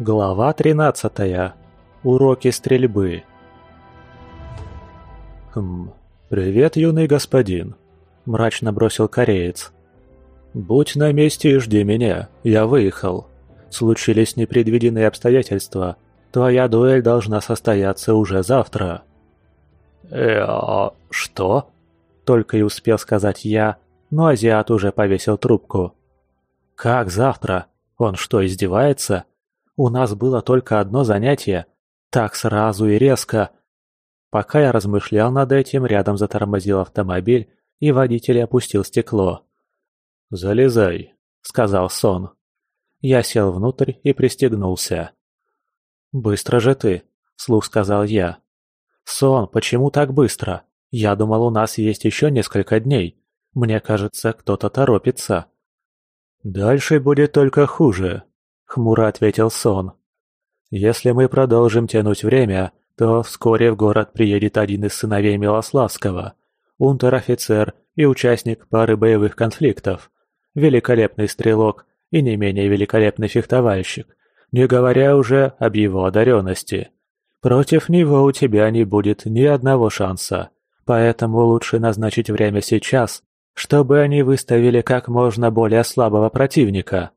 Глава 13. Уроки стрельбы. «Хм, привет, юный господин», – мрачно бросил кореец. «Будь на месте и жди меня, я выехал. Случились непредвиденные обстоятельства. Твоя дуэль должна состояться уже завтра». «Э, а что?» – только и успел сказать я, но азиат уже повесил трубку. «Как завтра? Он что, издевается?» У нас было только одно занятие. Так сразу и резко. Пока я размышлял над этим, рядом затормозил автомобиль, и водитель опустил стекло. «Залезай», — сказал Сон. Я сел внутрь и пристегнулся. «Быстро же ты», — слух сказал я. «Сон, почему так быстро? Я думал, у нас есть еще несколько дней. Мне кажется, кто-то торопится». «Дальше будет только хуже», хмуро ответил Сон. «Если мы продолжим тянуть время, то вскоре в город приедет один из сыновей Милославского, унтер-офицер и участник пары боевых конфликтов, великолепный стрелок и не менее великолепный фехтовальщик, не говоря уже об его одаренности. Против него у тебя не будет ни одного шанса, поэтому лучше назначить время сейчас, чтобы они выставили как можно более слабого противника.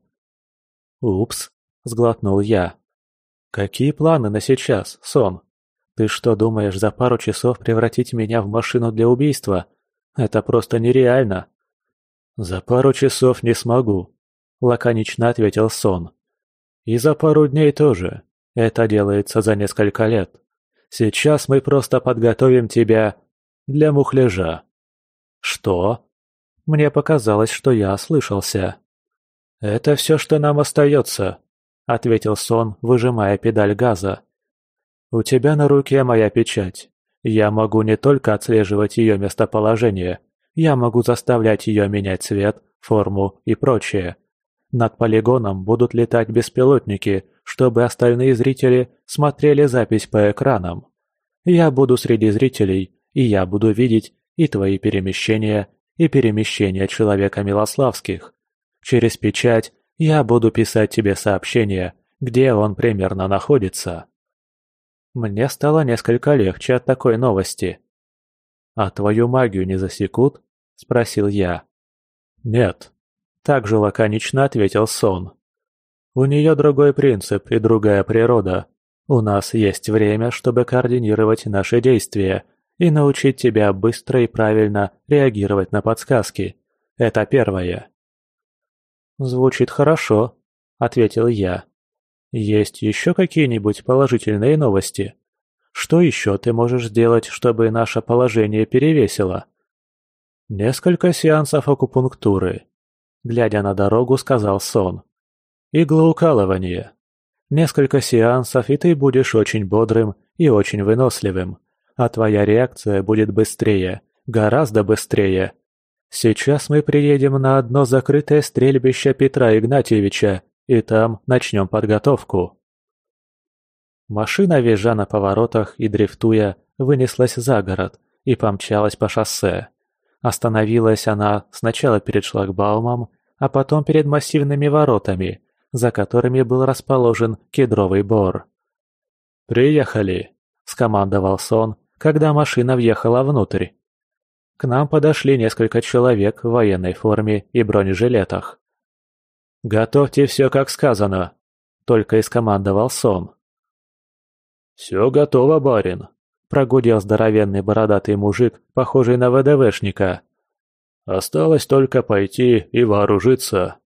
«Упс», — сглотнул я. «Какие планы на сейчас, Сон? Ты что, думаешь за пару часов превратить меня в машину для убийства? Это просто нереально». «За пару часов не смогу», — лаконично ответил Сон. «И за пару дней тоже. Это делается за несколько лет. Сейчас мы просто подготовим тебя для мухляжа». «Что?» Мне показалось, что я ослышался. «Это все, что нам остается», — ответил Сон, выжимая педаль газа. «У тебя на руке моя печать. Я могу не только отслеживать ее местоположение, я могу заставлять ее менять цвет, форму и прочее. Над полигоном будут летать беспилотники, чтобы остальные зрители смотрели запись по экранам. Я буду среди зрителей, и я буду видеть и твои перемещения, и перемещения человека Милославских. Через печать я буду писать тебе сообщение, где он примерно находится. Мне стало несколько легче от такой новости. «А твою магию не засекут?» – спросил я. «Нет», – также лаконично ответил Сон. «У нее другой принцип и другая природа. У нас есть время, чтобы координировать наши действия и научить тебя быстро и правильно реагировать на подсказки. Это первое. «Звучит хорошо», — ответил я. «Есть еще какие-нибудь положительные новости? Что еще ты можешь сделать, чтобы наше положение перевесило?» «Несколько сеансов акупунктуры», — глядя на дорогу, сказал Сон. «Иглоукалывание. Несколько сеансов, и ты будешь очень бодрым и очень выносливым, а твоя реакция будет быстрее, гораздо быстрее, Сейчас мы приедем на одно закрытое стрельбище Петра Игнатьевича, и там начнем подготовку. Машина, визжа на поворотах и дрифтуя, вынеслась за город и помчалась по шоссе. Остановилась она сначала перед шлагбаумом, а потом перед массивными воротами, за которыми был расположен кедровый бор. «Приехали!» – скомандовал Сон, когда машина въехала внутрь. К нам подошли несколько человек в военной форме и бронежилетах. «Готовьте все, как сказано», — только и скомандовал Сон. «Все готово, барин», — прогудел здоровенный бородатый мужик, похожий на ВДВшника. «Осталось только пойти и вооружиться».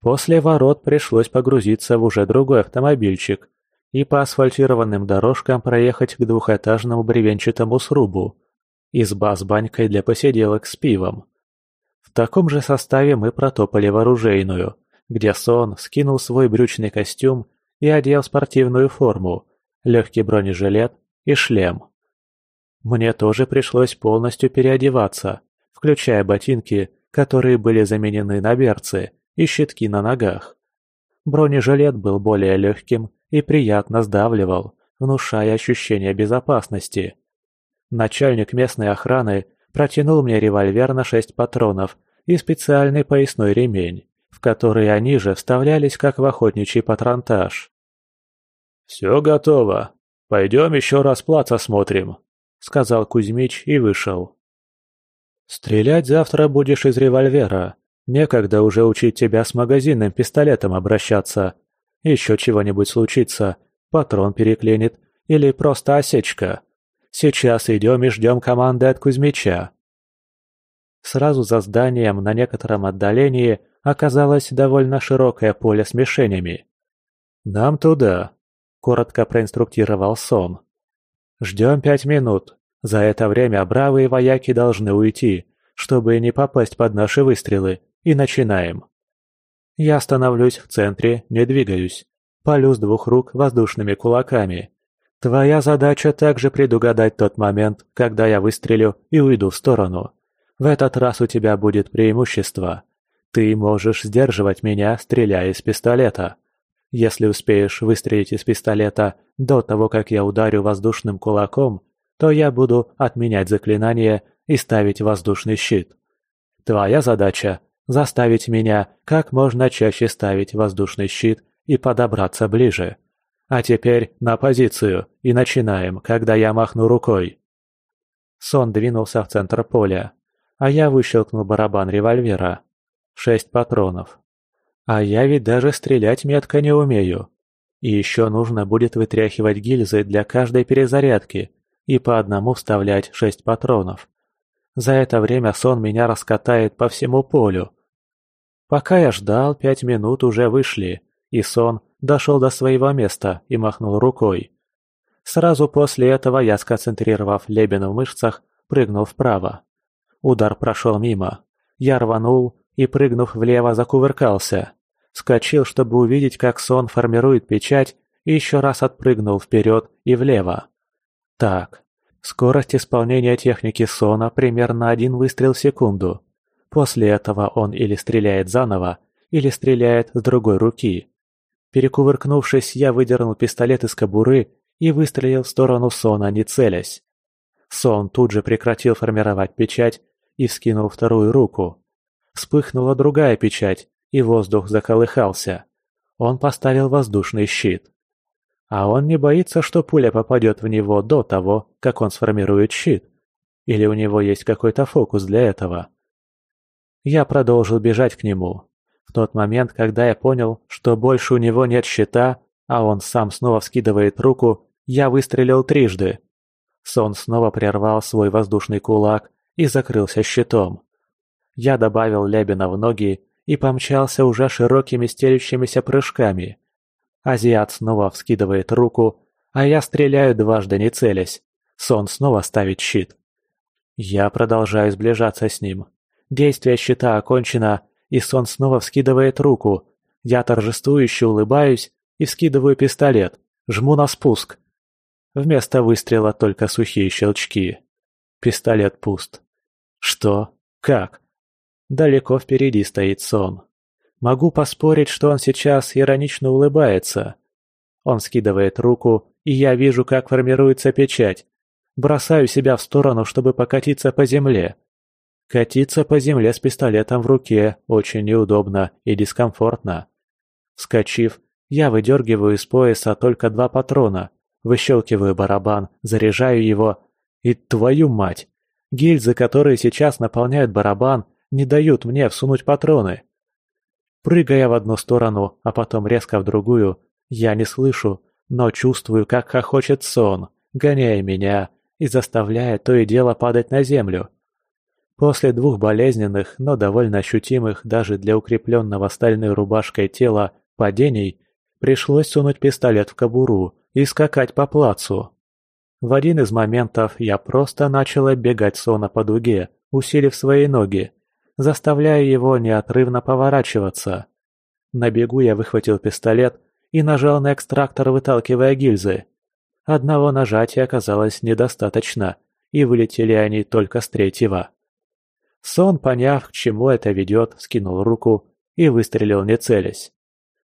После ворот пришлось погрузиться в уже другой автомобильчик и по асфальтированным дорожкам проехать к двухэтажному бревенчатому срубу, Изба с банькой для посиделок с пивом. В таком же составе мы протопали в оружейную, где Сон скинул свой брючный костюм и одел спортивную форму, легкий бронежилет и шлем. Мне тоже пришлось полностью переодеваться, включая ботинки, которые были заменены на берцы, и щитки на ногах. Бронежилет был более легким и приятно сдавливал, внушая ощущение безопасности. Начальник местной охраны протянул мне револьвер на шесть патронов и специальный поясной ремень, в которые они же вставлялись как в охотничий патронтаж. «Все готово. Пойдем еще раз плац осмотрим», — сказал Кузьмич и вышел. «Стрелять завтра будешь из револьвера. Некогда уже учить тебя с магазинным пистолетом обращаться. Еще чего-нибудь случится, патрон переклинит или просто осечка. Сейчас идем и ждем команды от Кузьмича». Сразу за зданием на некотором отдалении оказалось довольно широкое поле с мишенями. «Нам туда», — коротко проинструктировал Сон. «Ждем пять минут. За это время бравые вояки должны уйти, чтобы не попасть под наши выстрелы, и начинаем». Я становлюсь в центре, не двигаюсь. Полю с двух рук воздушными кулаками. Твоя задача также предугадать тот момент, когда я выстрелю и уйду в сторону. В этот раз у тебя будет преимущество. Ты можешь сдерживать меня, стреляя из пистолета. Если успеешь выстрелить из пистолета до того, как я ударю воздушным кулаком, то я буду отменять заклинание и ставить воздушный щит. Твоя задача – заставить меня как можно чаще ставить воздушный щит и подобраться ближе. А теперь на позицию и начинаем, когда я махну рукой. Сон двинулся в центр поля, а я выщелкнул барабан револьвера. Шесть патронов. А я ведь даже стрелять метко не умею. И еще нужно будет вытряхивать гильзы для каждой перезарядки и по одному вставлять шесть патронов. За это время сон меня раскатает по всему полю. Пока я ждал, пять минут уже вышли, и сон дошел до своего места и махнул рукой. Сразу после этого я, сконцентрировав лебену в мышцах, прыгнул вправо. Удар прошел мимо. Я рванул и, прыгнув влево, закувыркался. Скочил, чтобы увидеть, как сон формирует печать, и еще раз отпрыгнул вперед и влево. Так, скорость исполнения техники сона примерно один выстрел в секунду. После этого он или стреляет заново, или стреляет с другой руки. Перекувыркнувшись, я выдернул пистолет из кобуры и выстрелил в сторону Сона, не целясь. Сон тут же прекратил формировать печать и вскинул вторую руку. Вспыхнула другая печать, и воздух заколыхался. Он поставил воздушный щит. А он не боится, что пуля попадет в него до того, как он сформирует щит. Или у него есть какой-то фокус для этого. Я продолжил бежать к нему. В тот момент, когда я понял, что больше у него нет щита, а он сам снова вскидывает руку, я выстрелил трижды. Сон снова прервал свой воздушный кулак и закрылся щитом. Я добавил Лебена в ноги и помчался уже широкими стелющимися прыжками. Азиат снова вскидывает руку, а я стреляю дважды не целясь. Сон снова ставит щит. Я продолжаю сближаться с ним. Действие щита окончено, и Сон снова вскидывает руку. Я торжествующе улыбаюсь и вскидываю пистолет, жму на спуск. Вместо выстрела только сухие щелчки. Пистолет пуст. Что? Как? Далеко впереди стоит сон. Могу поспорить, что он сейчас иронично улыбается. Он скидывает руку, и я вижу, как формируется печать. Бросаю себя в сторону, чтобы покатиться по земле. Катиться по земле с пистолетом в руке очень неудобно и дискомфортно. Вскочив, я выдергиваю из пояса только два патрона Выщелкиваю барабан, заряжаю его. И твою мать! Гильзы, которые сейчас наполняют барабан, не дают мне всунуть патроны. Прыгая в одну сторону, а потом резко в другую, я не слышу, но чувствую, как хохочет сон, гоняя меня и заставляя то и дело падать на землю. После двух болезненных, но довольно ощутимых даже для укрепленного стальной рубашкой тела падений, пришлось сунуть пистолет в кобуру и скакать по плацу. В один из моментов я просто начал бегать сона по дуге, усилив свои ноги, заставляя его неотрывно поворачиваться. На бегу я выхватил пистолет и нажал на экстрактор, выталкивая гильзы. Одного нажатия оказалось недостаточно, и вылетели они только с третьего. Сон, поняв, к чему это ведет, скинул руку и выстрелил не целясь.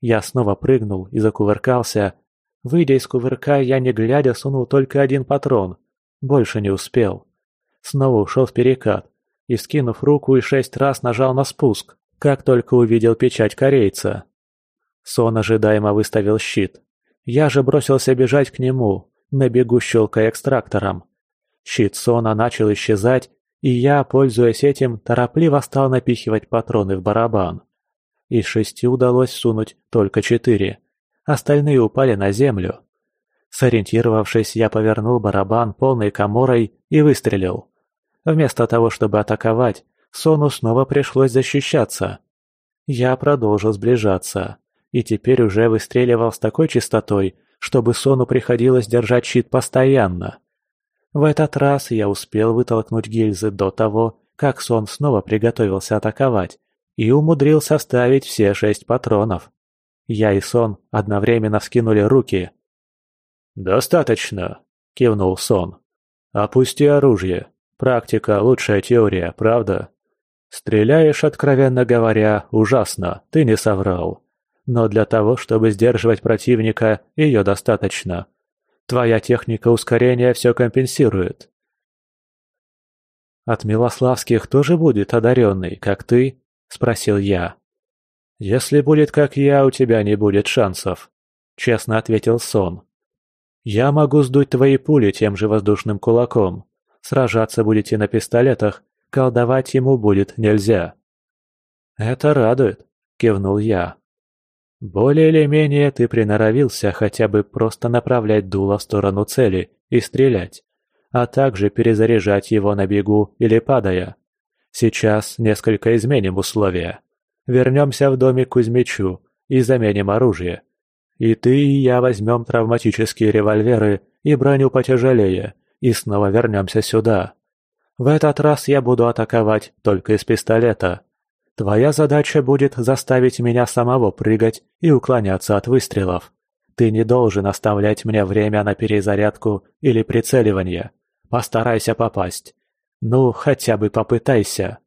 Я снова прыгнул и закувыркался, Выйдя из кувырка, я не глядя сунул только один патрон. Больше не успел. Снова ушел в перекат и, скинув руку и шесть раз нажал на спуск. как только увидел печать корейца. Сон ожидаемо выставил щит. Я же бросился бежать к нему, на бегу щелкая экстрактором. Щит Сона начал исчезать, и я, пользуясь этим, торопливо стал напихивать патроны в барабан. Из шести удалось сунуть только четыре. Остальные упали на землю. Сориентировавшись, я повернул барабан полной коморой и выстрелил. Вместо того, чтобы атаковать, Сону снова пришлось защищаться. Я продолжил сближаться, и теперь уже выстреливал с такой частотой, чтобы Сону приходилось держать щит постоянно. В этот раз я успел вытолкнуть гильзы до того, как Сон снова приготовился атаковать, и умудрился вставить все шесть патронов. Я и Сон одновременно вскинули руки. «Достаточно», — кивнул Сон. «Опусти оружие. Практика — лучшая теория, правда?» «Стреляешь, откровенно говоря, ужасно, ты не соврал. Но для того, чтобы сдерживать противника, ее достаточно. Твоя техника ускорения все компенсирует». «От Милославских тоже будет одаренный, как ты?» – спросил я. «Если будет как я, у тебя не будет шансов», – честно ответил Сон. «Я могу сдуть твои пули тем же воздушным кулаком. Сражаться будете на пистолетах, колдовать ему будет нельзя». «Это радует», – кивнул я. «Более или менее ты приноровился хотя бы просто направлять дуло в сторону цели и стрелять, а также перезаряжать его на бегу или падая. Сейчас несколько изменим условия. Вернемся в домик Кузьмичу и заменим оружие. И ты, и я возьмем травматические револьверы и броню потяжелее, и снова вернемся сюда. В этот раз я буду атаковать только из пистолета. Твоя задача будет заставить меня самого прыгать и уклоняться от выстрелов. Ты не должен оставлять мне время на перезарядку или прицеливание. Постарайся попасть. Ну, хотя бы попытайся.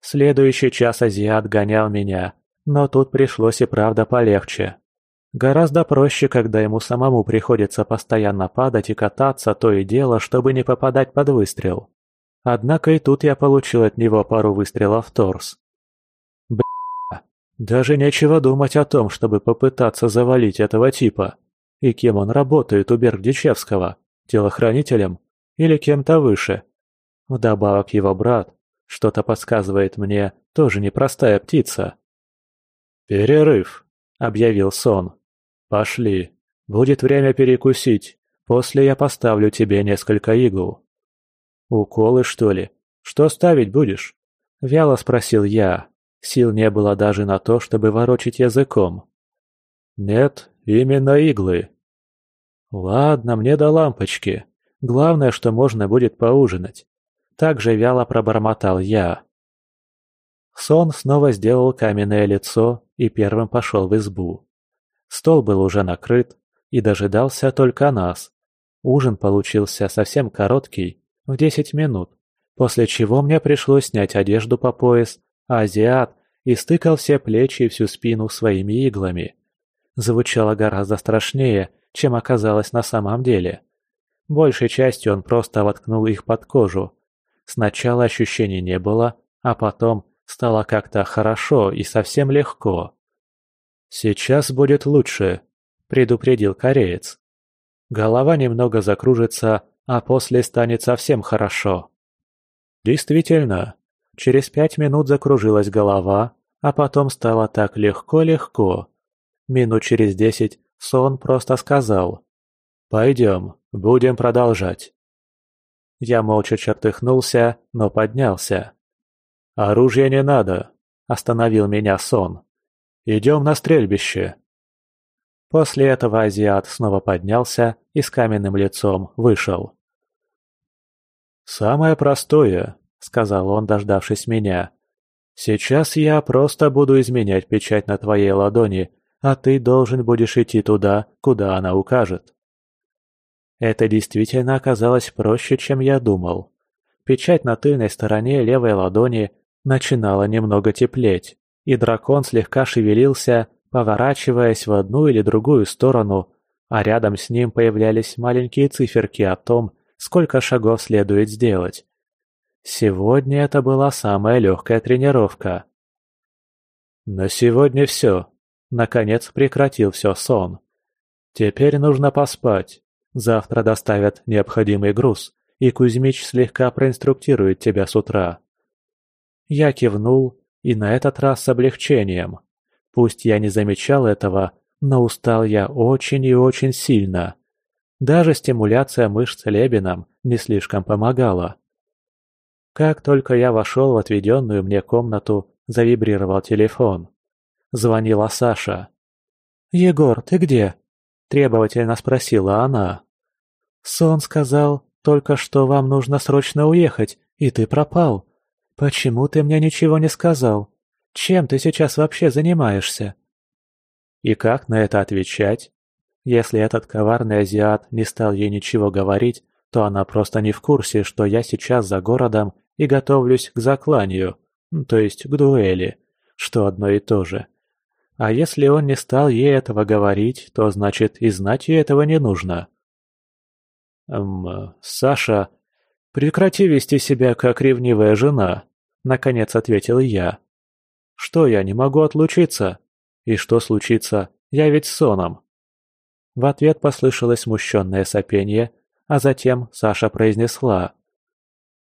Следующий час азиат гонял меня, но тут пришлось и правда полегче. Гораздо проще, когда ему самому приходится постоянно падать и кататься то и дело, чтобы не попадать под выстрел. Однако и тут я получил от него пару выстрелов в торс. Бля, даже нечего думать о том, чтобы попытаться завалить этого типа. И кем он работает у Бергдичевского? Телохранителем? Или кем-то выше? Вдобавок его брат, что-то подсказывает мне, тоже непростая птица. «Перерыв», — объявил сон. «Пошли. Будет время перекусить. После я поставлю тебе несколько игл». «Уколы, что ли? Что ставить будешь?» — вяло спросил я. Сил не было даже на то, чтобы ворочить языком. «Нет, именно иглы». «Ладно, мне до лампочки. Главное, что можно будет поужинать». Так же вяло пробормотал я. Сон снова сделал каменное лицо и первым пошел в избу. Стол был уже накрыт и дожидался только нас. Ужин получился совсем короткий, в десять минут, после чего мне пришлось снять одежду по пояс, а азиат истыкал все плечи и всю спину своими иглами. Звучало гораздо страшнее, чем оказалось на самом деле. Большей частью он просто воткнул их под кожу. Сначала ощущений не было, а потом стало как-то хорошо и совсем легко. «Сейчас будет лучше», — предупредил кореец. Голова немного закружится, а после станет совсем хорошо. Действительно, через пять минут закружилась голова, а потом стало так легко-легко. Минут через десять сон просто сказал «Пойдем, будем продолжать». Я молча чертыхнулся, но поднялся. «Оружия не надо», — остановил меня сон. «Идем на стрельбище». После этого азиат снова поднялся и с каменным лицом вышел. «Самое простое», — сказал он, дождавшись меня. «Сейчас я просто буду изменять печать на твоей ладони, а ты должен будешь идти туда, куда она укажет». Это действительно оказалось проще, чем я думал. Печать на тыльной стороне левой ладони начинала немного теплеть, и дракон слегка шевелился, поворачиваясь в одну или другую сторону, а рядом с ним появлялись маленькие циферки о том, сколько шагов следует сделать. Сегодня это была самая легкая тренировка, На сегодня все. Наконец прекратил все сон. Теперь нужно поспать. Завтра доставят необходимый груз, и Кузьмич слегка проинструктирует тебя с утра. Я кивнул, и на этот раз с облегчением. Пусть я не замечал этого, но устал я очень и очень сильно. Даже стимуляция мышц Лебином не слишком помогала. Как только я вошел в отведенную мне комнату, завибрировал телефон. Звонила Саша. «Егор, ты где?» – требовательно спросила она. «Сон сказал, только что вам нужно срочно уехать, и ты пропал. Почему ты мне ничего не сказал? Чем ты сейчас вообще занимаешься?» И как на это отвечать? Если этот коварный азиат не стал ей ничего говорить, то она просто не в курсе, что я сейчас за городом и готовлюсь к закланию, то есть к дуэли, что одно и то же. А если он не стал ей этого говорить, то значит и знать ей этого не нужно. «Эм, Саша, прекрати вести себя как ревнивая жена», — наконец ответил я. «Что, я не могу отлучиться? И что случится? Я ведь соном». В ответ послышалось смущенное сопение, а затем Саша произнесла.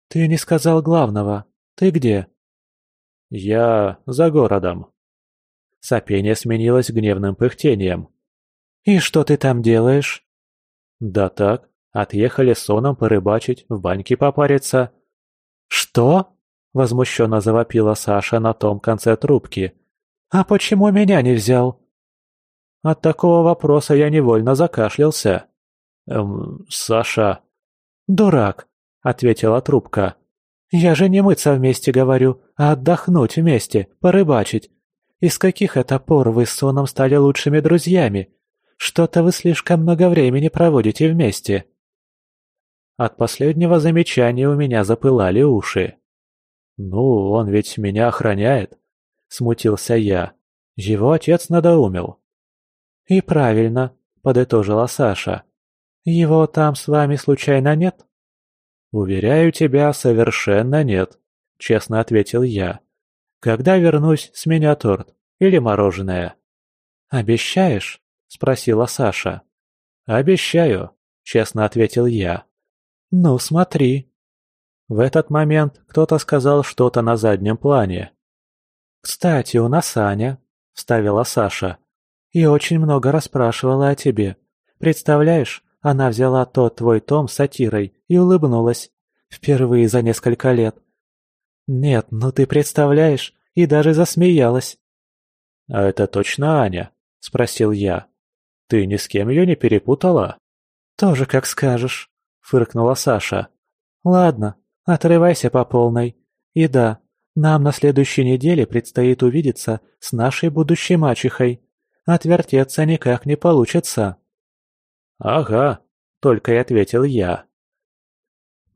«Ты не сказал главного. Ты где?» «Я за городом». Сопение сменилось гневным пыхтением. «И что ты там делаешь?» «Да так, отъехали соном порыбачить, в баньке попариться». «Что?» – возмущенно завопила Саша на том конце трубки. «А почему меня не взял?» От такого вопроса я невольно закашлялся. «Эм, Саша...» «Дурак!» — ответила трубка. «Я же не мыться вместе говорю, а отдохнуть вместе, порыбачить. Из каких это пор вы с Соном стали лучшими друзьями? Что-то вы слишком много времени проводите вместе». От последнего замечания у меня запылали уши. «Ну, он ведь меня охраняет», — смутился я. «Его отец надоумил». «И правильно», — подытожила Саша. «Его там с вами случайно нет?» «Уверяю тебя, совершенно нет», — честно ответил я. «Когда вернусь, с меня торт или мороженое». «Обещаешь?» — спросила Саша. «Обещаю», — честно ответил я. «Ну, смотри». В этот момент кто-то сказал что-то на заднем плане. «Кстати, у нас Аня», — вставила Саша. «И очень много расспрашивала о тебе. Представляешь, она взяла тот твой том с сатирой и улыбнулась. Впервые за несколько лет. Нет, ну ты представляешь, и даже засмеялась. «А это точно Аня?» – спросил я. «Ты ни с кем ее не перепутала?» «Тоже как скажешь», – фыркнула Саша. «Ладно, отрывайся по полной. И да, нам на следующей неделе предстоит увидеться с нашей будущей мачехой. Отвертеться никак не получится». «Ага», — только и ответил я.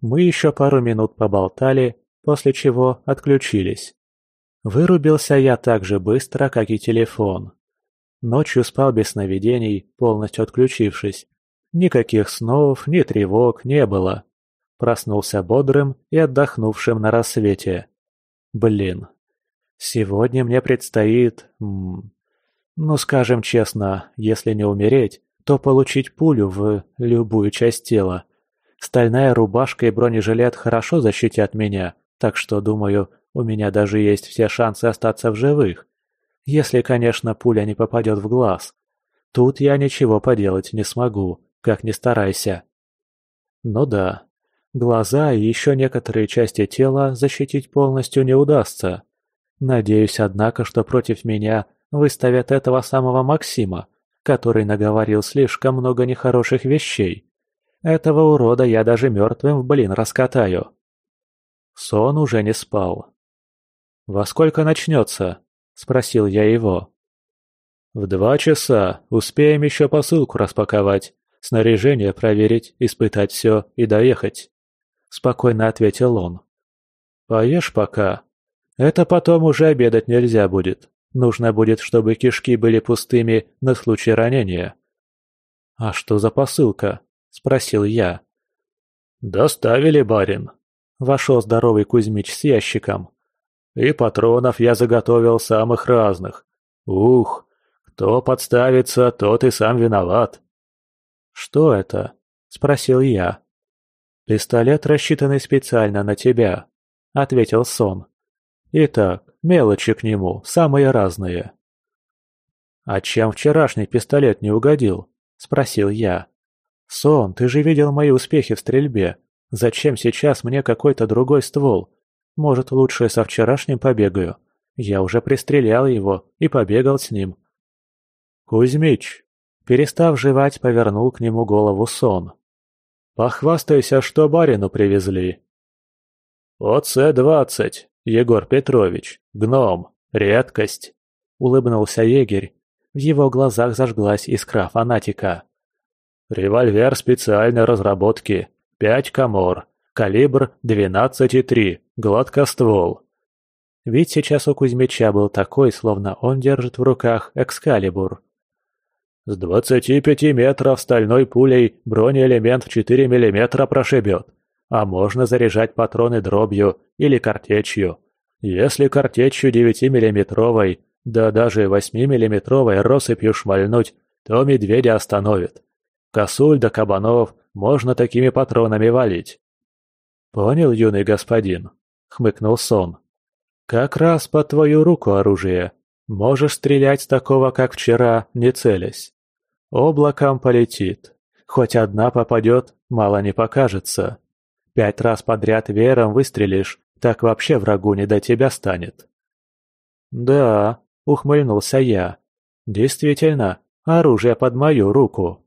Мы еще пару минут поболтали, после чего отключились. Вырубился я так же быстро, как и телефон. Ночью спал без сновидений, полностью отключившись. Никаких снов, ни тревог не было. Проснулся бодрым и отдохнувшим на рассвете. Блин. Сегодня мне предстоит... ну, скажем честно, если не умереть, то получить пулю в любую часть тела. Стальная рубашка и бронежилет хорошо защитят меня, так что, думаю, у меня даже есть все шансы остаться в живых. Если, конечно, пуля не попадет в глаз. Тут я ничего поделать не смогу, как ни старайся. Ну да, глаза и еще некоторые части тела защитить полностью не удастся. Надеюсь, однако, что против меня выставят этого самого Максима, который наговорил слишком много нехороших вещей. Этого урода я даже мертвым в блин раскатаю. Сон уже не спал. «Во сколько начнется?» – спросил я его. «В два часа. Успеем еще посылку распаковать, снаряжение проверить, испытать все и доехать», – спокойно ответил он. «Поешь пока. Это потом уже обедать нельзя будет. Нужно будет, чтобы кишки были пустыми на случай ранения. «А что за посылка?» – спросил я. «Доставили, барин», – вошел здоровый Кузьмич с ящиком. И патронов я заготовил самых разных. Ух, кто подставится, тот и сам виноват. «Что это?» – спросил я. «Пистолет, рассчитанный специально на тебя», – ответил Сон. «Итак, мелочи к нему, самые разные». «А чем вчерашний пистолет не угодил?» – спросил я. «Сон, ты же видел мои успехи в стрельбе. Зачем сейчас мне какой-то другой ствол? Может, лучше со вчерашним побегаю? Я уже пристрелял его и побегал с ним». «Кузьмич!» Перестав жевать, повернул к нему голову сон. «Похвастайся, что барину привезли». «ОЦ-20, Егор Петрович, гном, редкость», — улыбнулся егерь. В его глазах зажглась искра фанатика. «Револьвер специальной разработки, пять комор, калибр 12,3, гладкоствол». Ведь сейчас у Кузьмича был такой, словно он держит в руках экскалибур. С 25 метров стальной пулей бронеэлемент в 4 мм прошибет, а можно заряжать патроны дробью или картечью. Если картечью 9-миллиметровой, да даже 8-миллиметровой россыпью шмальнуть, то медведя остановит. Косуль да кабанов можно такими патронами валить. «Понял, юный господин?» — хмыкнул сон. «Как раз по твою руку оружие. Можешь стрелять с такого, как вчера, не целясь. Облаком полетит. Хоть одна попадет, мало не покажется. Пять раз подряд веером выстрелишь, так вообще врагу не до тебя станет. Да, ухмыльнулся я. Действительно, оружие под мою руку.